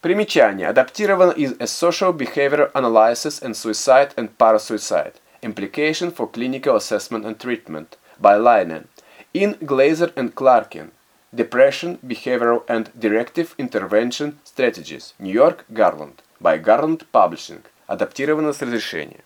Примечание. Адаптировано из A Social Behavior Analysis and Suicide and Parasuicide. Implication for Clinical Assessment and Treatment. By Linehan. In Glazer and Clarkin. Depression, Behavioral and Directive Intervention Strategies. New York, Garland. By Garland Publishing. Адаптировано с разрешения.